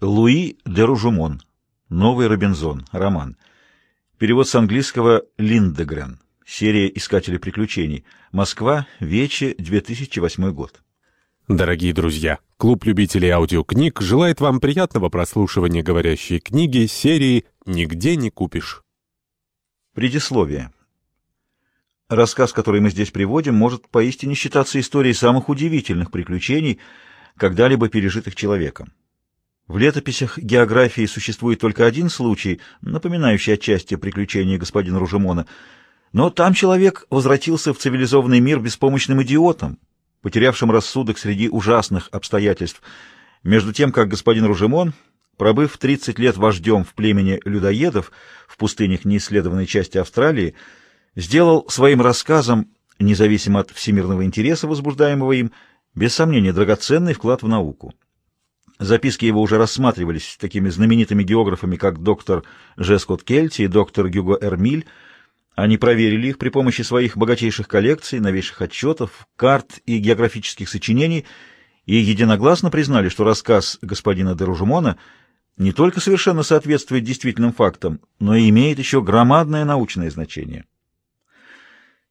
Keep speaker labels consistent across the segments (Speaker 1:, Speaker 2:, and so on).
Speaker 1: Луи де Ружумон. Новый Робинзон. Роман. Перевод с английского Линдегрен. Серия «Искатели приключений». Москва. Вече. 2008 год.
Speaker 2: Дорогие друзья, клуб любителей аудиокниг желает вам приятного прослушивания говорящей книги серии «Нигде не купишь».
Speaker 1: Предисловие. Рассказ, который мы здесь приводим, может поистине считаться историей самых удивительных приключений, когда-либо пережитых человеком. В летописях географии существует только один случай, напоминающий отчасти приключения господина Ружемона, но там человек возвратился в цивилизованный мир беспомощным идиотом, потерявшим рассудок среди ужасных обстоятельств, между тем, как господин Ружемон, пробыв 30 лет вождем в племени людоедов в пустынях неисследованной части Австралии, сделал своим рассказом, независимо от всемирного интереса, возбуждаемого им, без сомнения драгоценный вклад в науку. Записки его уже рассматривались такими знаменитыми географами, как доктор Жескот Кельти и доктор Гюго Эрмиль. Они проверили их при помощи своих богатейших коллекций, новейших отчетов, карт и географических сочинений и единогласно признали, что рассказ господина де Ружумона не только совершенно соответствует действительным фактам, но и имеет еще громадное научное значение.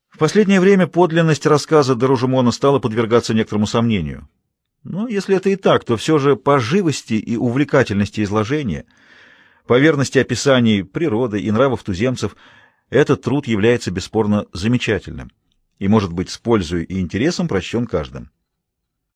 Speaker 1: В последнее время подлинность рассказа де Ружумона стала подвергаться некоторому сомнению. Но если это и так, то все же по живости и увлекательности изложения, по верности описаний природы и нравов туземцев, этот труд является бесспорно замечательным и может быть с пользой и интересом прочтен каждым.